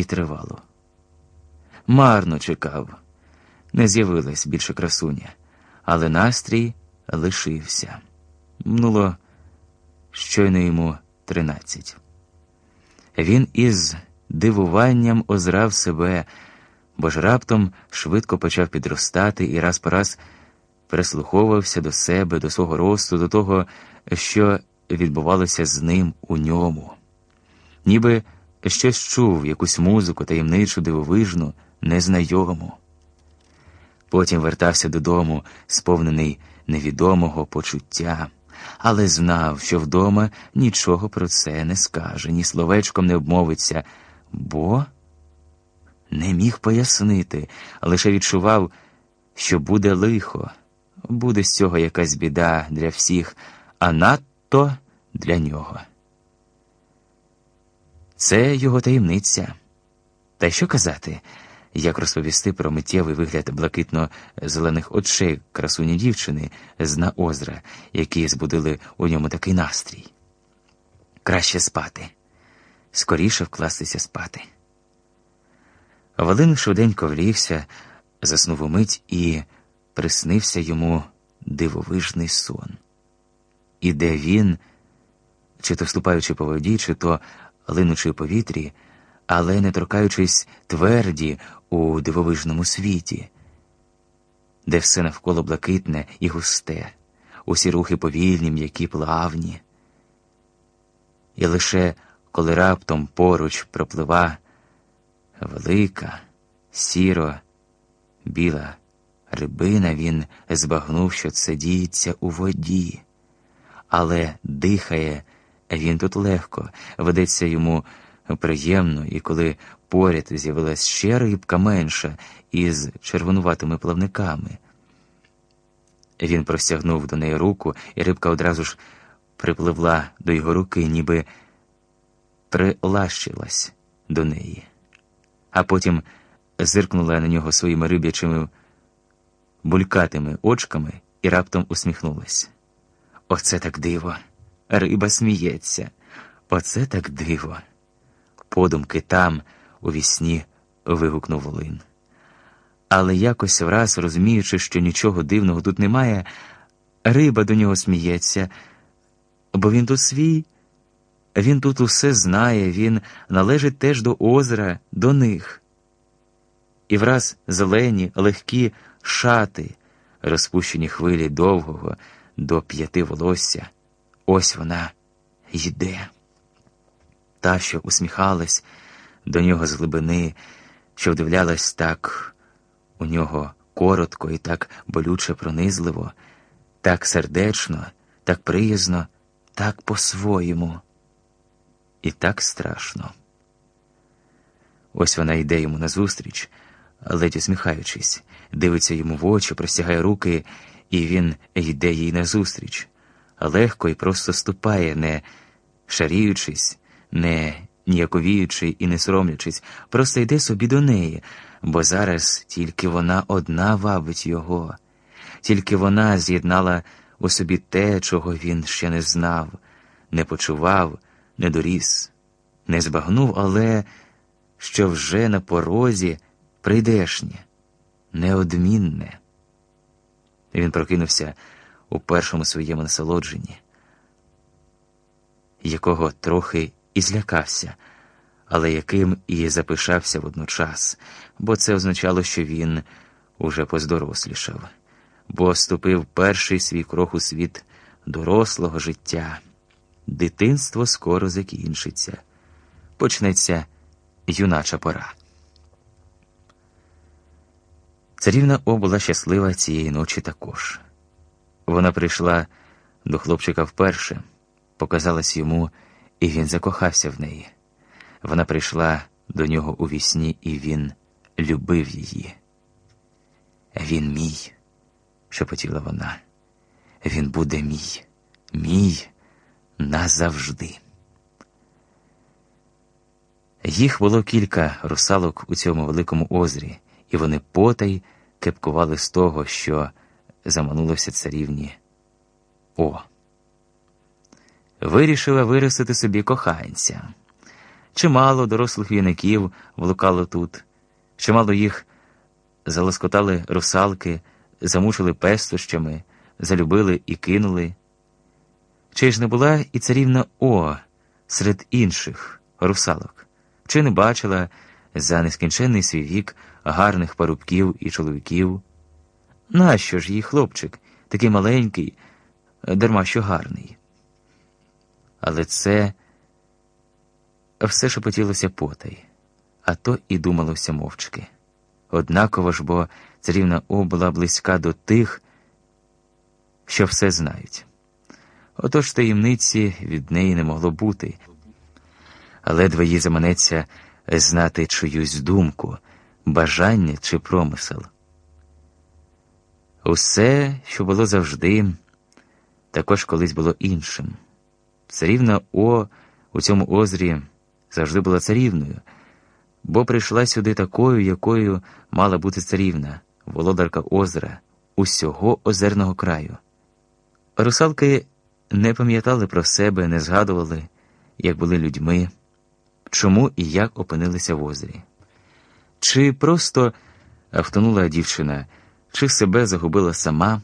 і тривало. Марно чекав, не з'явилась більше красуня, але настрій лишився. Минуло щойно йому тринадцять. Він із дивуванням озрав себе, бо ж раптом швидко почав підростати і раз по раз прислуховувався до себе, до свого росту, до того, що відбувалося з ним у ньому, ніби щось чув, якусь музику, таємничу, дивовижну, незнайому. Потім вертався додому, сповнений невідомого почуття, але знав, що вдома нічого про це не скаже, ні словечком не обмовиться, бо не міг пояснити, лише відчував, що буде лихо, буде з цього якась біда для всіх, а надто для нього. Це його таємниця. Та що казати? як розповісти про миттєвий вигляд блакитно-зелених очей красуні дівчини з на озера, які збудили у ньому такий настрій. Краще спати, скоріше вкластися спати. Валин швиденько влігся, заснув умить і приснився йому дивовижний сон. І де він, чи то ступаючи по воді, чи то линучи у повітрі, але не торкаючись тверді у дивовижному світі, де все навколо блакитне і густе, усі рухи повільні, м'які плавні. І лише коли раптом поруч проплива велика, сіро, біла рибина, він збагнув, що це діється у воді, але дихає він тут легко, ведеться йому приємно, і коли поряд з'явилась ще рибка менша із червонуватими плавниками. Він простягнув до неї руку, і рибка одразу ж припливла до його руки, ніби прилащилась до неї, а потім зиркнула на нього своїми риб'ячими булькатими очками і раптом усміхнулась. Оце так диво! Риба сміється, оце так диво подумки там, у вісні, вигукнув Волин. Але якось враз, розуміючи, що нічого дивного тут немає, риба до нього сміється, бо він тут свій, він тут усе знає, він належить теж до озера, до них. І враз зелені, легкі шати, розпущені хвилі довгого до п'яти волосся, ось вона йде. Та, що усміхалась до нього з глибини, що вдивлялась так у нього коротко і так болюче пронизливо, так сердечно, так приязно, так по-своєму. І так страшно. Ось вона йде йому назустріч, ледь усміхаючись, дивиться йому в очі, простягає руки, і він йде їй назустріч, легко і просто ступає, не шаріючись, не ніяковіючи і не соромлячись, просто йде собі до неї, бо зараз тільки вона одна вабить його, тільки вона з'єднала у собі те, чого він ще не знав, не почував, не доріс, не збагнув, але що вже на порозі прийдешнє, неодмінне. Він прокинувся у першому своєму насолодженні, якого трохи і злякався, але яким і запишався водночас, бо це означало, що він уже поздорослішав, бо ступив перший свій крок у світ дорослого життя. Дитинство скоро закінчиться, почнеться юнача пора. Царівна О була щаслива цієї ночі також. Вона прийшла до хлопчика вперше, показалась йому і він закохався в неї. Вона прийшла до нього у вісні, і він любив її. Він мій, шепотіла вона. Він буде мій, мій назавжди. Їх було кілька русалок у цьому великому озері, і вони потай кепкували з того, що заманулося царівні. О! вирішила виростити собі коханця. Чимало дорослих юнаків влукало тут, чимало їх залоскотали русалки, замучили пестощами, залюбили і кинули. Чи ж не була і царівна О серед інших русалок, чи не бачила за нескінченний свій вік гарних парубків і чоловіків? Нащо ж їй хлопчик, такий маленький, дарма що гарний? Але це все шепотілося потай, а то і думалося мовчки. Однаково ж, бо царівна О була близька до тих, що все знають. Отож таємниці від неї не могло бути, а ледве їй заманеться знати чиюсь думку, бажання чи промисел. Усе, що було завжди, також колись було іншим. Царівна О у цьому озрі завжди була царівною, бо прийшла сюди такою, якою мала бути царівна, володарка озера, усього озерного краю. Русалки не пам'ятали про себе, не згадували, як були людьми, чому і як опинилися в озері. Чи просто втонула дівчина, чи себе загубила сама.